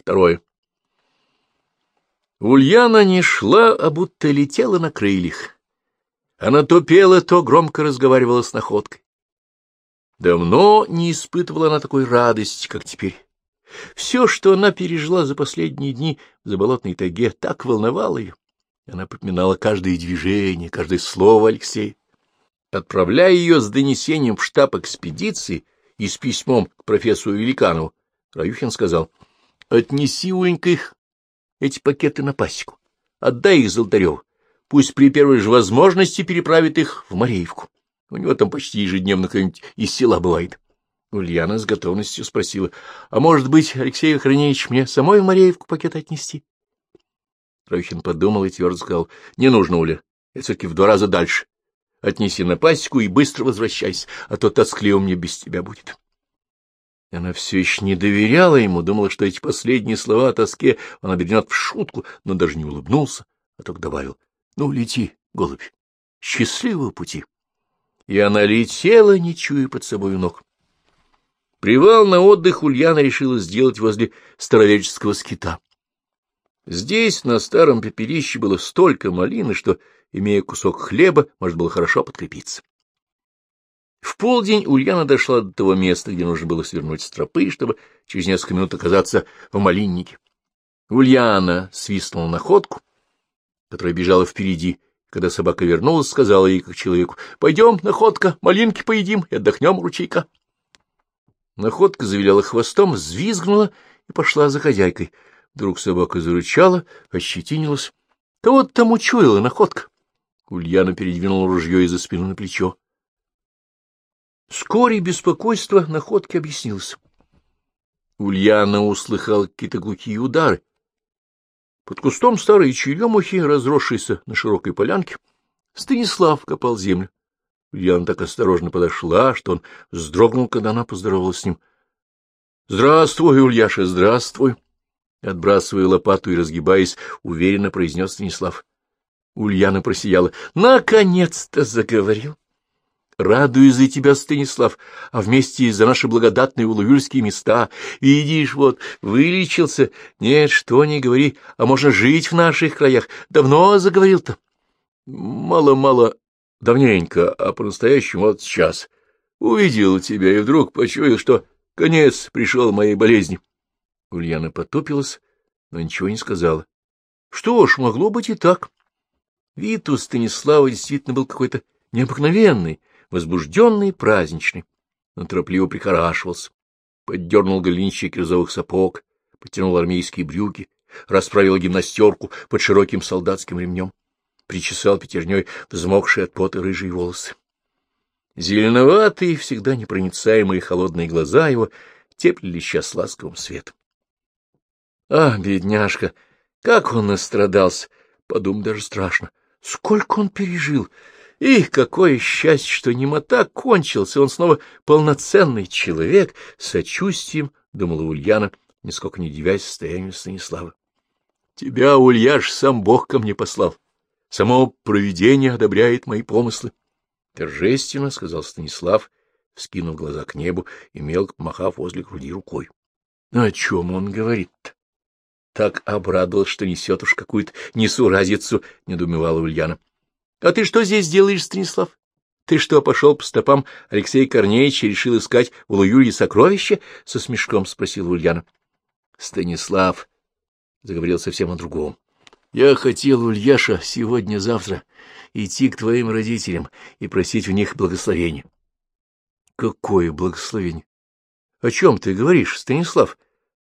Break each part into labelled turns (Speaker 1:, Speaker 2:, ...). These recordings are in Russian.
Speaker 1: Второе. Ульяна не шла, а будто летела на крыльях. Она то пела, то громко разговаривала с находкой. Давно не испытывала она такой радости, как теперь. Все, что она пережила за последние дни в заболотной тайге, так волновало ее. Она припоминала каждое движение, каждое слово Алексея. Отправляя ее с донесением в штаб экспедиции и с письмом к профессору Великанову, Раюхин сказал, — Отнеси, Уенька, их, эти пакеты на пасеку, отдай их Золотареву, пусть при первой же возможности переправит их в Мореевку. У него там почти ежедневно кто-нибудь из села бывает. Ульяна с готовностью спросила, — А может быть, Алексей Охраневич, мне самой в Мореевку пакет отнести? Раюхин подумал и твердо сказал, — Не нужно, Уля, я все-таки в два раза дальше. Отнеси на пасеку и быстро возвращайся, а то тоскливо мне без тебя будет. Она все еще не доверяла ему, думала, что эти последние слова о тоске он обернет в шутку, но даже не улыбнулся, а только добавил, — Ну, лети, голубь, счастливого пути. И она летела, не чуя под собой ног. Привал на отдых Ульяна решила сделать возле староверческого скита. Здесь, на старом пепелище, было столько малины, что, имея кусок хлеба, можно было хорошо подкрепиться. В полдень Ульяна дошла до того места, где нужно было свернуть с тропы, чтобы через несколько минут оказаться в малиннике. Ульяна свистнула находку, которая бежала впереди. Когда собака вернулась, сказала ей, как человеку, — Пойдем, находка, малинки поедим и отдохнем ручейка. Находка завиляла хвостом, взвизгнула и пошла за хозяйкой. Вдруг собака зарычала, ощетинилась. Кого-то там учуяла находка. Ульяна передвинула ружье из-за спины на плечо. Вскоре беспокойство находки объяснилось. Ульяна услыхала какие-то глухие удары. Под кустом старой черемухи, разросшейся на широкой полянке, Станислав копал землю. Ульяна так осторожно подошла, что он вздрогнул, когда она поздоровалась с ним. — Здравствуй, Ульяша, здравствуй! Отбрасывая лопату и разгибаясь, уверенно произнес Станислав. Ульяна просияла. — Наконец-то заговорил! Радуюсь за тебя, Станислав, а вместе за наши благодатные улуюльские места. Видишь, вот, вылечился. Нет, что не говори, а можно жить в наших краях. Давно заговорил-то? Мало-мало, давненько, а по-настоящему вот сейчас. Увидел тебя и вдруг почуял, что конец пришел моей болезни. Ульяна потупилась, но ничего не сказала. Что ж, могло быть и так. Вид у Станислава действительно был какой-то необыкновенный, возбужденный и праздничный. Он торопливо прихорашивался, поддернул голенища кирзовых сапог, потянул армейские брюки, расправил гимнастерку под широким солдатским ремнем, причесал пятерней взмокшие от пота рыжие волосы. Зеленоватые, всегда непроницаемые холодные глаза его теплили сейчас ласковым светом. А, бедняжка, как он настрадался! Подумать даже страшно. Сколько он пережил! И какое счастье, что немота кончился, он снова полноценный человек, сочувствием, — думала Ульяна, нисколько не девясь состоянию Станислава. — Тебя, Ульяш, сам Бог ко мне послал. Само провидение одобряет мои помыслы. Торжественно, — сказал Станислав, скинув глаза к небу и мелко помахав возле груди рукой. — О чем он говорит-то? Так обрадовался, что несет уж какую-то несуразицу, — недоумевала Ульяна. — А ты что здесь делаешь, Станислав? Ты что, пошел по стопам Алексея Корнеевича и решил искать в Луюлье сокровища? — со смешком спросил Ульяна. Станислав заговорил совсем о другом. — Я хотел, Ульяша, сегодня-завтра идти к твоим родителям и просить у них благословения. — Какое благословение? — О чем ты говоришь, Станислав?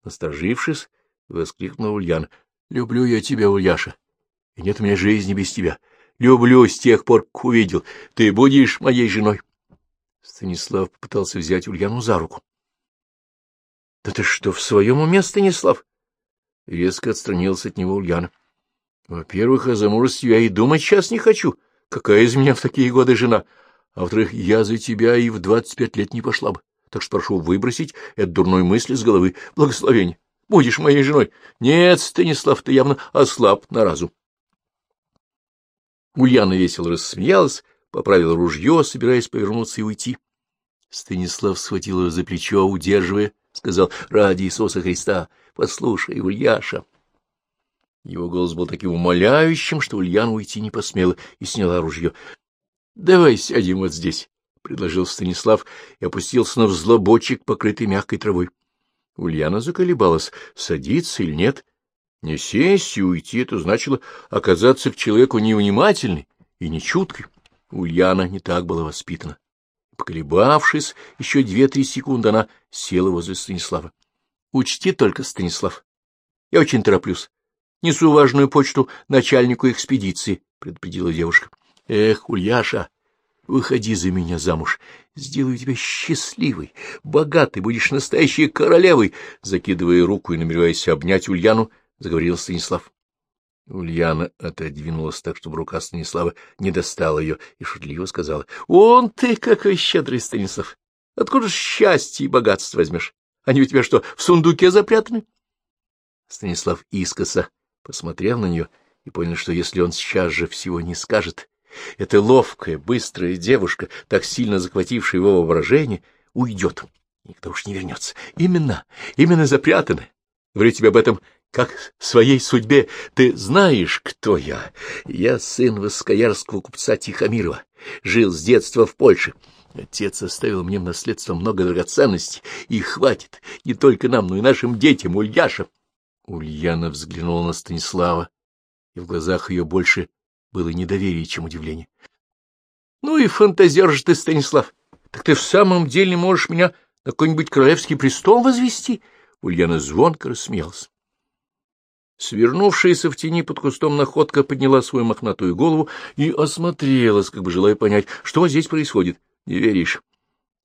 Speaker 1: Насторожившись, воскликнула Ульяна. — Люблю я тебя, Ульяша, и нет у меня жизни без тебя. — Люблю с тех пор, как увидел. Ты будешь моей женой. Станислав попытался взять Ульяну за руку. — Да ты что, в своем уме, Станислав? Резко отстранился от него Ульяна. — Во-первых, о замужестве я и думать сейчас не хочу. Какая из меня в такие годы жена? А во-вторых, я за тебя и в двадцать пять лет не пошла бы. Так что прошу выбросить эту дурной мысль с головы. Благословение. Будешь моей женой. Нет, Станислав, ты явно ослаб на разум. Ульяна весело рассмеялась, поправила ружье, собираясь повернуться и уйти. Станислав схватил ее за плечо, удерживая, сказал, — Ради Иисуса Христа, Послушай, Ульяша. Его голос был таким умоляющим, что Ульяна уйти не посмела и сняла ружье. — Давай сядем вот здесь, — предложил Станислав и опустился на взлобочек, покрытый мягкой травой. Ульяна заколебалась, садиться или нет. Не сесть и уйти — это значило оказаться к человеку невнимательной и нечуткой. Ульяна не так была воспитана. Поколебавшись еще две-три секунды, она села возле Станислава. — Учти только, Станислав, я очень тороплюсь. Несу важную почту начальнику экспедиции, — предупредила девушка. — Эх, Ульяша, выходи за меня замуж. Сделаю тебя счастливой, богатой, будешь настоящей королевой. Закидывая руку и намереваясь обнять Ульяну, заговорил Станислав. Ульяна отодвинулась так, чтобы рука Станислава не достала ее, и шутливо сказала, — Он ты какой щедрый, Станислав! Откуда ж счастье и богатство возьмешь? Они у тебя что, в сундуке запрятаны? Станислав искоса посмотрел на нее и понял, что если он сейчас же всего не скажет, эта ловкая, быстрая девушка, так сильно захватившая его воображение, уйдет. Никто уж не вернется. Именно, именно запрятаны. Говорю тебе об этом как своей судьбе. Ты знаешь, кто я? Я сын воскоярского купца Тихомирова. Жил с детства в Польше. Отец оставил мне в наследство много драгоценностей, и хватит не только нам, но и нашим детям, Ульяша. Ульяна взглянула на Станислава, и в глазах ее больше было недоверие, чем удивление. — Ну и фантазер же ты, Станислав! Так ты в самом деле можешь меня на какой-нибудь королевский престол возвести? Ульяна звонко рассмеялась. Свернувшаяся в тени под кустом находка подняла свою мохнатую голову и осмотрелась, как бы желая понять, что здесь происходит. Не веришь?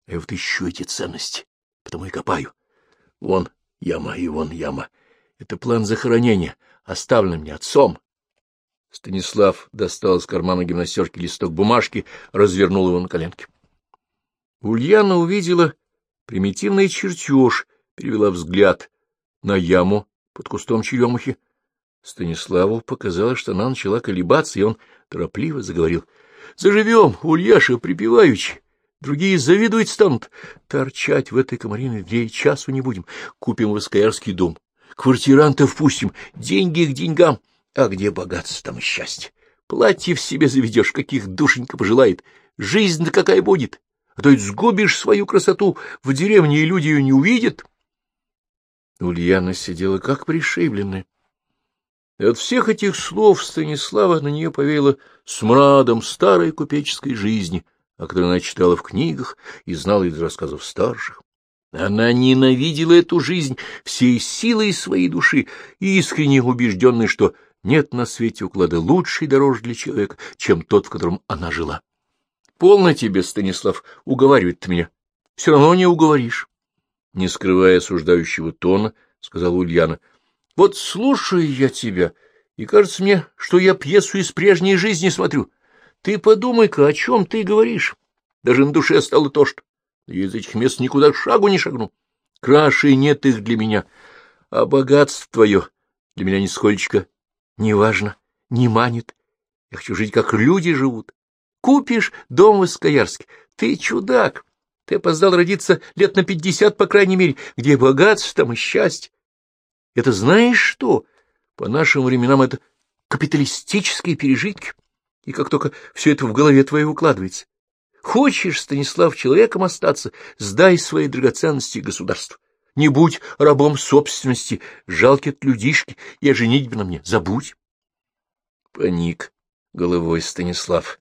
Speaker 1: А вот ищу эти ценности, потому и копаю. Вон яма и вон яма. Это план захоронения, оставленный мне отцом. Станислав достал из кармана гимнастерки листок бумажки, развернул его на коленке. Ульяна увидела примитивный чертеж, перевела взгляд на яму под кустом черемухи. Станиславу показалось, что она начала колебаться, и он торопливо заговорил. — Заживем, Ульяша, припеваючи. Другие завидовать станут. Торчать в этой комариной дыре часу не будем. Купим воскоярский дом. Квартирантов пустим. Деньги к деньгам. А где богатство, там и счастье. Платье в себе заведешь, каких душенька пожелает. Жизнь-то какая будет. А то ведь сгубишь свою красоту в деревне, и люди ее не увидят. Ульяна сидела как пришибленная. И от всех этих слов Станислава на нее повеяло смрадом старой купеческой жизни, о которой она читала в книгах и знала из рассказов старших. Она ненавидела эту жизнь всей силой своей души, искренне убежденной, что нет на свете уклада лучшей дорожи для человека, чем тот, в котором она жила. — Полно тебе, Станислав, уговаривает ты меня. Все равно не уговоришь не скрывая осуждающего тона, сказала Ульяна. — Вот слушаю я тебя, и кажется мне, что я пьесу из прежней жизни смотрю. Ты подумай-ка, о чем ты говоришь. Даже на душе стало тошно. Я из этих мест никуда шагу не шагну. Краши нет их для меня, а богатство твое для меня нисколько не важно, не манит. Я хочу жить, как люди живут. Купишь дом в Искоярске. Ты чудак. Ты опоздал родиться лет на пятьдесят, по крайней мере, где богатство, там и счастье. Это знаешь что? По нашим временам это капиталистические пережитки. И как только все это в голове твоей укладывается. Хочешь, Станислав, человеком остаться, сдай свои драгоценности государству. Не будь рабом собственности, жалки от людишки, и о женитьбе на мне забудь. Паник головой Станислав.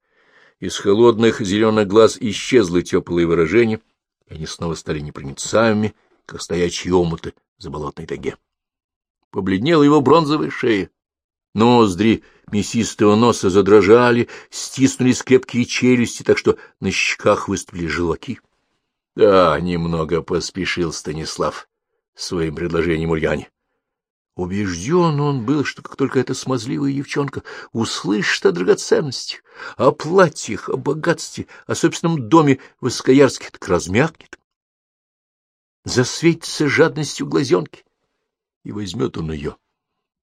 Speaker 1: Из холодных зеленых глаз исчезло теплое выражение, и они снова стали непроницаемыми, как стоячие омуты за болотной таге. Побледнела его бронзовая шея. Ноздри мясистого носа задрожали, стиснулись крепкие челюсти, так что на щеках выступили желваки. Да, немного поспешил Станислав своим предложением Ульяне. Убежден он был, что как только эта смазливая девчонка услышит о драгоценностях, о платьях, о богатстве, о собственном доме в Искоярске, так размякнет, засветится жадностью глазенки, и возьмет он ее,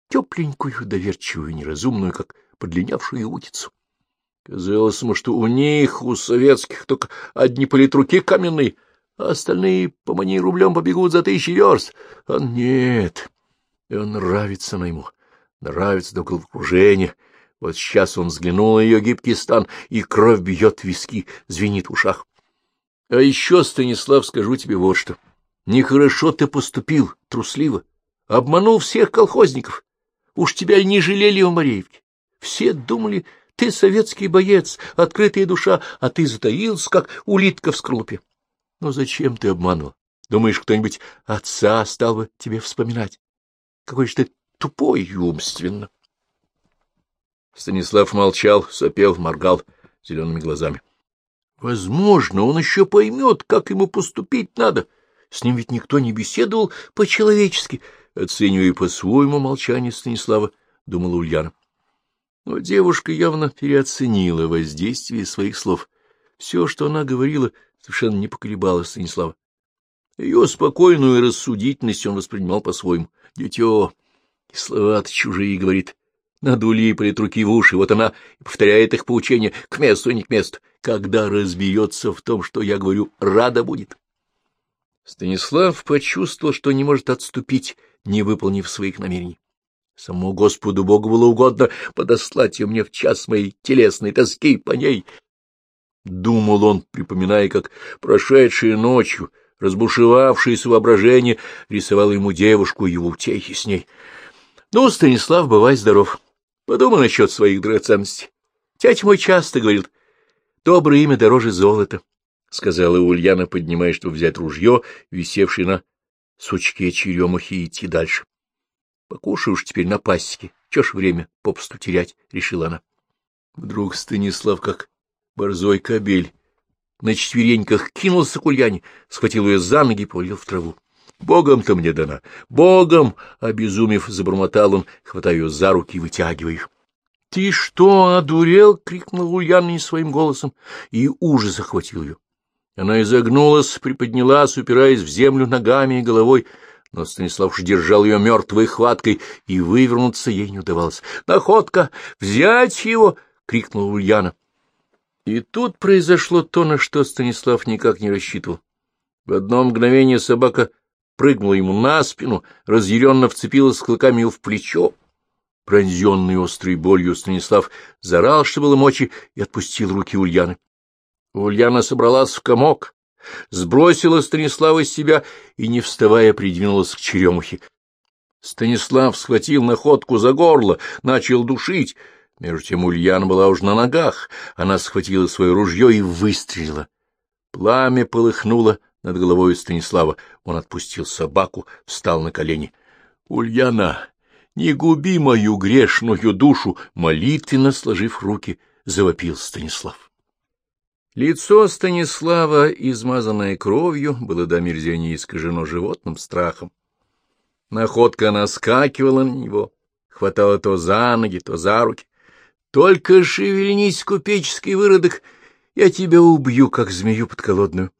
Speaker 1: тепленькую, доверчивую, неразумную, как подлинявшую утицу. Казалось ему, что у них, у советских, только одни политруки каменные, а остальные по маней рублем побегут за тысячи верст. А нет... Он нравится на ему, нравится до головокружения. Вот сейчас он взглянул на ее гибкий стан, и кровь бьет в виски, звенит в ушах. А еще, Станислав, скажу тебе вот что. Нехорошо ты поступил, трусливо. Обманул всех колхозников. Уж тебя не жалели в Мареевке. Все думали, ты советский боец, открытая душа, а ты затаился, как улитка в скрупе. Но зачем ты обманул? Думаешь, кто-нибудь отца стал бы тебе вспоминать? Какой же ты тупой и умственно. Станислав молчал, сопел, моргал зелеными глазами. Возможно, он еще поймет, как ему поступить надо. С ним ведь никто не беседовал по-человечески. Оценивая по-своему молчание Станислава, думала Ульяна. Но девушка явно переоценила воздействие своих слов. Все, что она говорила, совершенно не поколебало Станислава. Ее спокойную рассудительность он воспринимал по-своему. Дитё, слова-то чужие, говорит. Надули и полит руки в уши, вот она повторяет их поучения к месту и не к месту. Когда разбьется в том, что я говорю, рада будет. Станислав почувствовал, что не может отступить, не выполнив своих намерений. Самому Господу Богу было угодно подослать ее мне в час моей телесной тоски по ней. Думал он, припоминая, как прошедшей ночью разбушевавшееся воображение рисовало ему девушку и его утехи с ней. — Ну, Станислав, бывай здоров. Подумай насчет своих драгоценностей. Тять мой часто говорил, доброе имя дороже золота, — сказала Ульяна, поднимая, чтобы взять ружье, висевшее на сучке черемухи, идти дальше. Покушай уж теперь на пасеке. Чё ж время попусту терять, — решила она. Вдруг Станислав, как борзой кобель, на четвереньках кинулся к Ульяне, схватил ее за ноги и повалил в траву. Богом-то мне дана! Богом! — обезумев, забормотал он, хватая ее за руки и вытягивая их. — Ты что, одурел? — крикнула Ульяна не своим голосом, и ужас охватил ее. Она изогнулась, приподнялась, упираясь в землю ногами и головой, — но Станислав уж держал ее мертвой хваткой, и вывернуться ей не удавалось. «Находка! Взять его!» — крикнула Ульяна. И тут произошло то, на что Станислав никак не рассчитывал. В одно мгновение собака прыгнула ему на спину, разъяренно вцепилась клыками его в плечо. Пронзенный острой болью Станислав зарал, что было мочи, и отпустил руки Ульяны. Ульяна собралась в комок, сбросила Станислава с себя и, не вставая, придвинулась к черемухе. Станислав схватил находку за горло, начал душить. Между тем Ульяна была уж на ногах. Она схватила свое ружье и выстрелила. Пламя полыхнуло над головой Станислава. Он отпустил собаку, встал на колени. — Ульяна, не губи мою грешную душу! — молитвенно сложив руки, завопил Станислав. Лицо Станислава, измазанное кровью, было до мерзения искажено животным страхом. Находка наскакивала на него, хватала то за ноги, то за руки. «Только шевельнись, купеческий выродок, я тебя убью, как змею подколодную.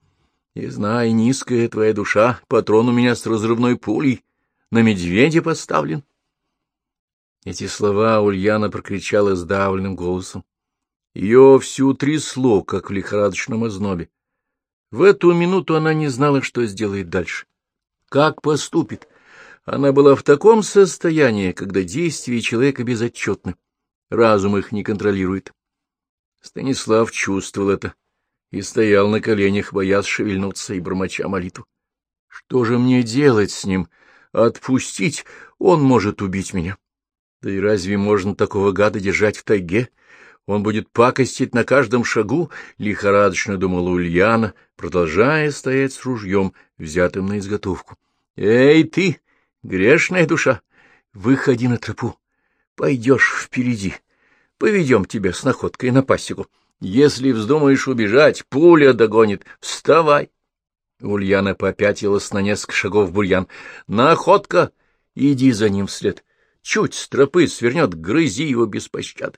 Speaker 1: И знай, низкая твоя душа, патрон у меня с разрывной пулей, на медведя поставлен». Эти слова Ульяна прокричала сдавленным голосом. Ее всю трясло, как в лихорадочном ознобе. В эту минуту она не знала, что сделает дальше. Как поступит? Она была в таком состоянии, когда действия человека безотчетны. Разум их не контролирует. Станислав чувствовал это и стоял на коленях, боясь шевельнуться и бормоча молитву. Что же мне делать с ним? Отпустить? Он может убить меня. Да и разве можно такого гада держать в тайге? Он будет пакостить на каждом шагу, — лихорадочно думала Ульяна, продолжая стоять с ружьем, взятым на изготовку. — Эй, ты, грешная душа, выходи на тропу, пойдешь впереди, поведем тебя с находкой на пасеку. Если вздумаешь убежать, пуля догонит, вставай. Ульяна попятилась на несколько шагов в бурьян. — Находка! Иди за ним вслед. Чуть с тропы свернет, грызи его без пощады.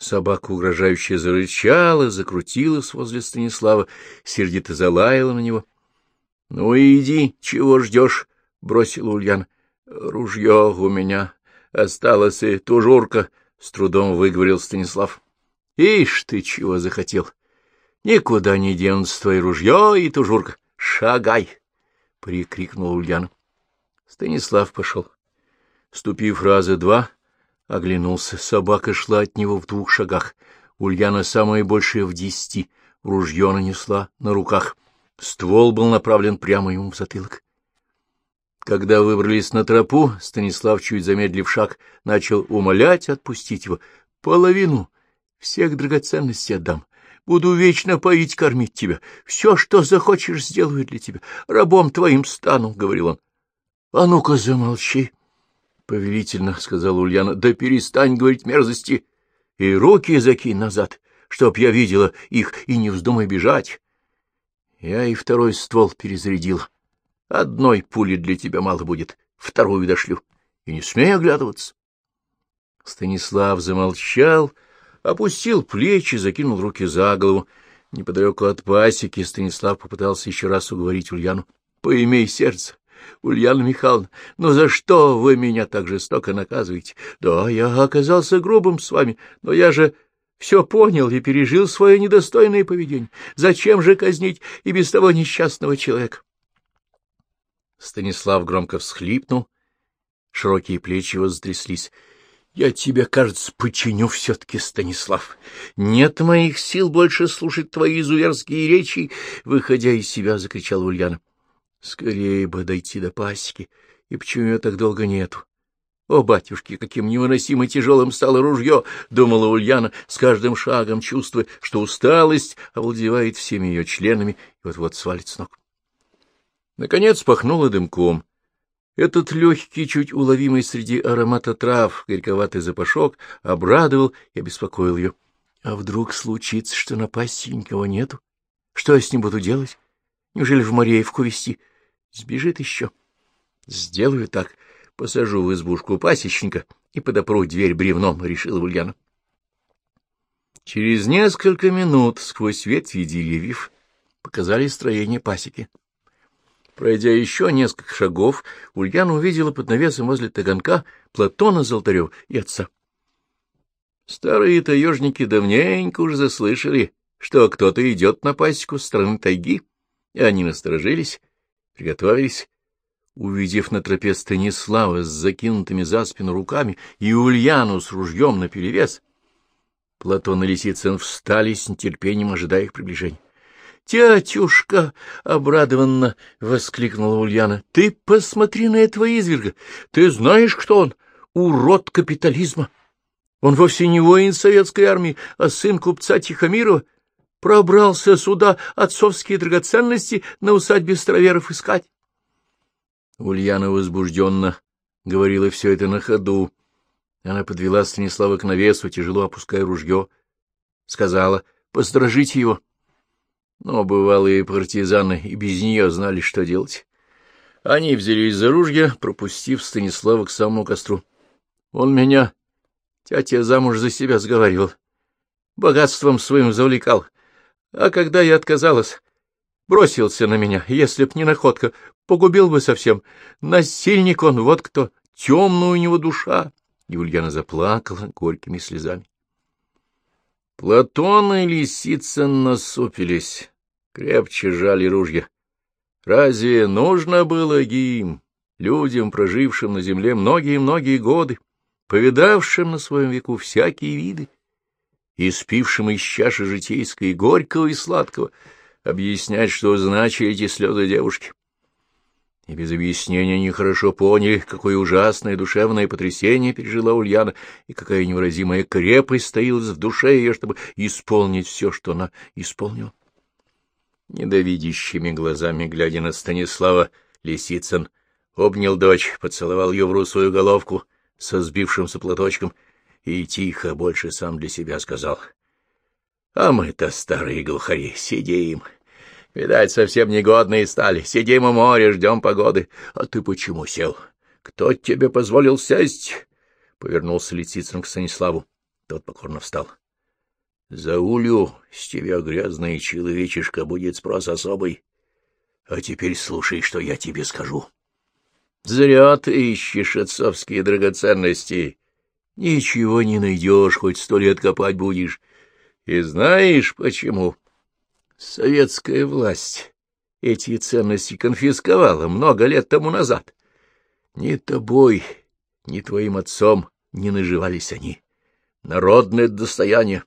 Speaker 1: Собака угрожающе зарычала, закрутилась возле Станислава, сердито залаяла на него. — Ну иди, чего ждешь? — бросила Ульян. — Ружье у меня осталось и тужурка, — с трудом выговорил Станислав. — Ишь ты чего захотел! Никуда не денутся твои ружье и тужурка. Шагай! — прикрикнула Ульяна. Станислав пошел. Ступив раза два, оглянулся. Собака шла от него в двух шагах. Ульяна самая большая в десяти. Ружье нанесла на руках. Ствол был направлен прямо ему в затылок. Когда выбрались на тропу, Станислав, чуть замедлив шаг, начал умолять отпустить его. Половину всех драгоценностей отдам. Буду вечно поить, кормить тебя. Все, что захочешь, сделаю для тебя. Рабом твоим стану, — говорил он. — А ну-ка замолчи, — повелительно сказала Ульяна. — Да перестань говорить мерзости и руки закинь назад, чтоб я видела их, и не вздумай бежать. Я и второй ствол перезарядил. Одной пули для тебя мало будет, вторую дошлю. И не смей оглядываться. Станислав замолчал, опустил плечи, закинул руки за голову. Неподалеку от пасеки Станислав попытался еще раз уговорить Ульяну. — Поимей сердце, Ульяна Михайловна, но за что вы меня так жестоко наказываете? Да, я оказался грубым с вами, но я же все понял и пережил свое недостойное поведение. Зачем же казнить и без того несчастного человека? Станислав громко всхлипнул, широкие плечи его затряслись. Я тебя, кажется, починю все-таки, Станислав. Нет моих сил больше слушать твои изуверские речи, — выходя из себя, закричал Ульяна. Скорее бы дойти до пасеки, и почему ее так долго нету? О, батюшки, каким невыносимо тяжелым стало ружье, — думала Ульяна, с каждым шагом чувствуя, что усталость овладевает всеми ее членами и вот-вот свалит с ног. Наконец пахнуло дымком. Этот легкий, чуть уловимый среди аромата трав, горьковатый запашок обрадовал и обеспокоил ее. А вдруг случится, что на пасти никого нету? Что я с ним буду делать? Неужели в Мореевку вести? Сбежит еще. Сделаю так. Посажу в избушку пасечника и подопру дверь бревном, — решила Ульяна. Через несколько минут сквозь ветви деревьев показали строение пасеки. Пройдя еще несколько шагов, Ульяна увидела под навесом возле таганка Платона Золотарева и отца. Старые таежники давненько уже заслышали, что кто-то идет на пасеку с стороны тайги, и они насторожились, приготовились. Увидев на тропе Станислава с закинутыми за спину руками и Ульяну с ружьем наперевес, Платон и Лисицын встали с нетерпением, ожидая их приближения. «Тятюшка!» — обрадованно воскликнула Ульяна. «Ты посмотри на этого изверга! Ты знаешь, кто он? Урод капитализма! Он вовсе не воин советской армии, а сын купца Тихомирова. Пробрался сюда отцовские драгоценности на усадьбе староверов искать». Ульяна возбужденно говорила все это на ходу. Она подвела Станислава к навесу, тяжело опуская ружье. Сказала, — Посторожите его. — но бывалые партизаны и без нее знали, что делать. Они взялись за ружья, пропустив Станислава к самому костру. Он меня, тятя, замуж за себя сговаривал, богатством своим завлекал. А когда я отказалась, бросился на меня, если б не находка, погубил бы совсем. Насильник он, вот кто, темная у него душа. И Ульяна заплакала горькими слезами. Платон и Лисицын насупились, крепче жали ружья. Разве нужно было им, людям, прожившим на земле многие-многие годы, повидавшим на своем веку всякие виды, и спившим из чаши житейской горького и сладкого, объяснять, что значили эти слезы девушки? И без объяснения они хорошо поняли, какое ужасное душевное потрясение пережила Ульяна, и какая невыразимая крепость стоилась в душе ее, чтобы исполнить все, что она исполнила. Недовидящими глазами, глядя на Станислава, Лисицын обнял дочь, поцеловал ее в русую головку со сбившимся платочком и тихо больше сам для себя сказал. — А мы-то, старые глухари, сидим. Видать, совсем негодные стали. Сидим у моря, ждем погоды. А ты почему сел? Кто тебе позволил сесть? Повернулся Лисицын к Станиславу. Тот покорно встал. — За улю с тебя, грязный человечишка, будет спрос особый. А теперь слушай, что я тебе скажу. Зря ты ищешь отцовские драгоценности. Ничего не найдешь, хоть сто лет копать будешь. И знаешь почему? — Советская власть эти ценности конфисковала много лет тому назад. Ни тобой, ни твоим отцом не наживались они. Народное достояние.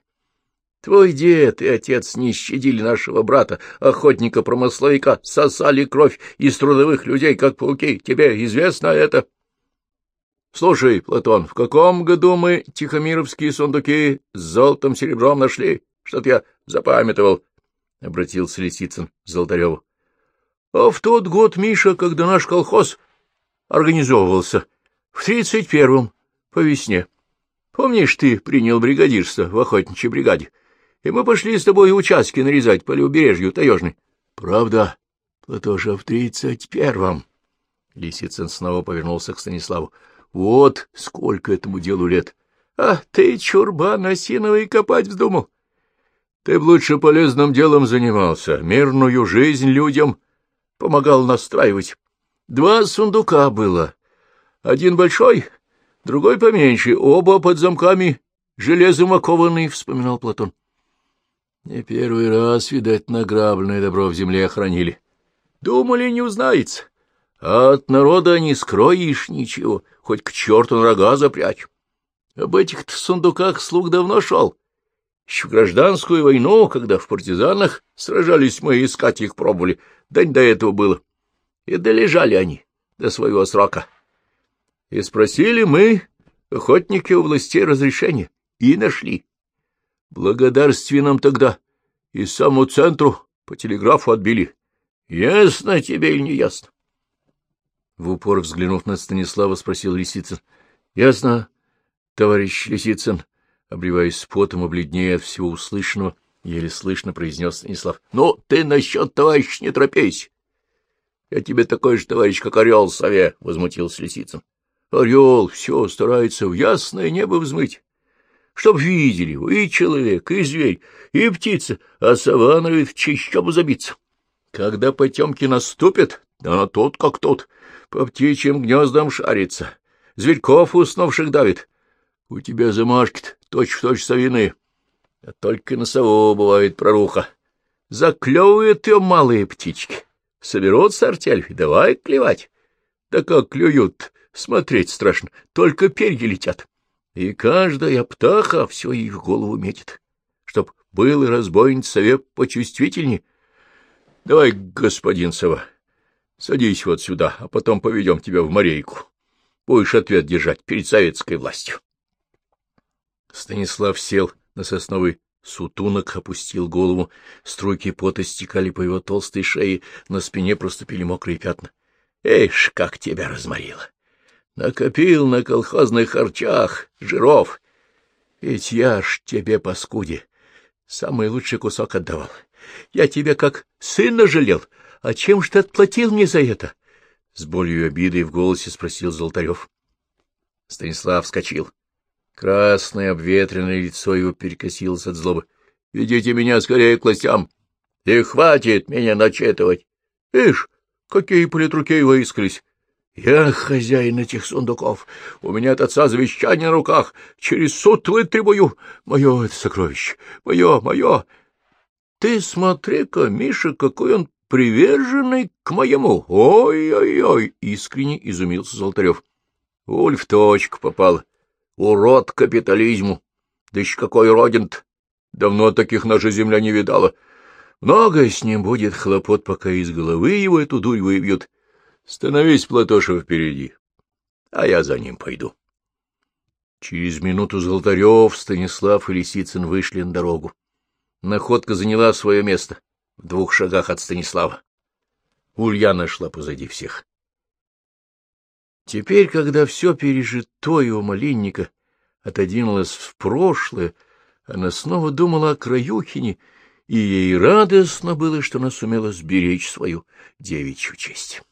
Speaker 1: Твой дед и отец не щадили нашего брата, охотника-промысловика, сосали кровь из трудовых людей, как пауки. Тебе известно это? Слушай, Платон, в каком году мы тихомировские сундуки с золотом серебром нашли? Что-то я запамятовал, — обратился Лисицын к Золотареву. — А в тот год, Миша, когда наш колхоз организовывался, в тридцать первом, по весне. Помнишь, ты принял бригадирство в охотничьей бригаде? — и мы пошли с тобой участки нарезать по левобережью Таежной. — Правда, Платоша, в тридцать первом. Лисицын снова повернулся к Станиславу. — Вот сколько этому делу лет! А ты, чурбан, осиновый копать вздумал! Ты б лучше полезным делом занимался, мирную жизнь людям помогал настраивать. Два сундука было. Один большой, другой поменьше, оба под замками железом окованные, — вспоминал Платон. Не первый раз, видать, награбленное добро в земле охранили. Думали, не узнается. А от народа не скроешь ничего, хоть к черту на рога запрячь. Об этих сундуках слуг давно шел. Еще в гражданскую войну, когда в партизанах сражались, мы искать их пробовали, да не до этого было. И долежали они до своего срока. И спросили мы, охотники у властей, разрешения, и нашли. Благодарствие нам тогда и саму центру по телеграфу отбили. Ясно тебе или не ясно? В упор взглянув на Станислава, спросил Лисицын. — Ясно, товарищ Лисицын, обливаясь потом и бледнее от всего услышанного, еле слышно произнес Станислав. — Ну, ты насчет товарищ не торопейся. — Я тебе такой же товарищ, как орел в сове, — возмутился Лисицын. — Орел все старается в ясное небо взмыть чтоб видели и человек, и зверь, и птица, а сова норовит в забиться. Когда потемки наступят, да тот как тот, по птичьим гнездам шарится, зверьков уснувших давит. У тебя замашки точь-в-точь -точь совины, а только на сову бывает проруха. Заклевывают ее малые птички, соберутся артель и давай клевать. Да как клюют, смотреть страшно, только перья летят и каждая птаха все ей в голову метит, чтоб был разбойниц совет почувствительней. Давай, господин сова, садись вот сюда, а потом поведем тебя в морейку. Будешь ответ держать перед советской властью. Станислав сел на сосновый сутунок, опустил голову, струйки пота стекали по его толстой шее, на спине проступили мокрые пятна. — Эйш, как тебя разморило! Накопил на колхозных харчах жиров. Ведь я ж тебе, паскуде, самый лучший кусок отдавал. Я тебя как сына жалел. А чем ж ты отплатил мне за это? С болью и обидой в голосе спросил Золотарев. Станислав вскочил. Красное обветренное лицо его перекосилось от злобы. — Ведите меня скорее к властям. И хватит меня начитывать. Ишь, какие политруки выискались. Я хозяин этих сундуков. У меня от отца завещание на руках. Через суд вытребую. Мое это сокровище. Мое, мое. Ты смотри-ка, Миша, какой он приверженный к моему. Ой-ой-ой! Искренне изумился Золотарев. Уль в точку попал. Урод капитализму. Да еще какой родин-то. Давно таких наша земля не видала. Много с ним будет хлопот, пока из головы его эту дурь выбьют. Становись, Платоша, впереди, а я за ним пойду. Через минуту Золотарев, Станислав и Лисицын вышли на дорогу. Находка заняла свое место в двух шагах от Станислава. Ульяна шла позади всех. Теперь, когда все пережитое у Малинника отодвинулось в прошлое, она снова думала о Краюхине, и ей радостно было, что она сумела сберечь свою девичью честь.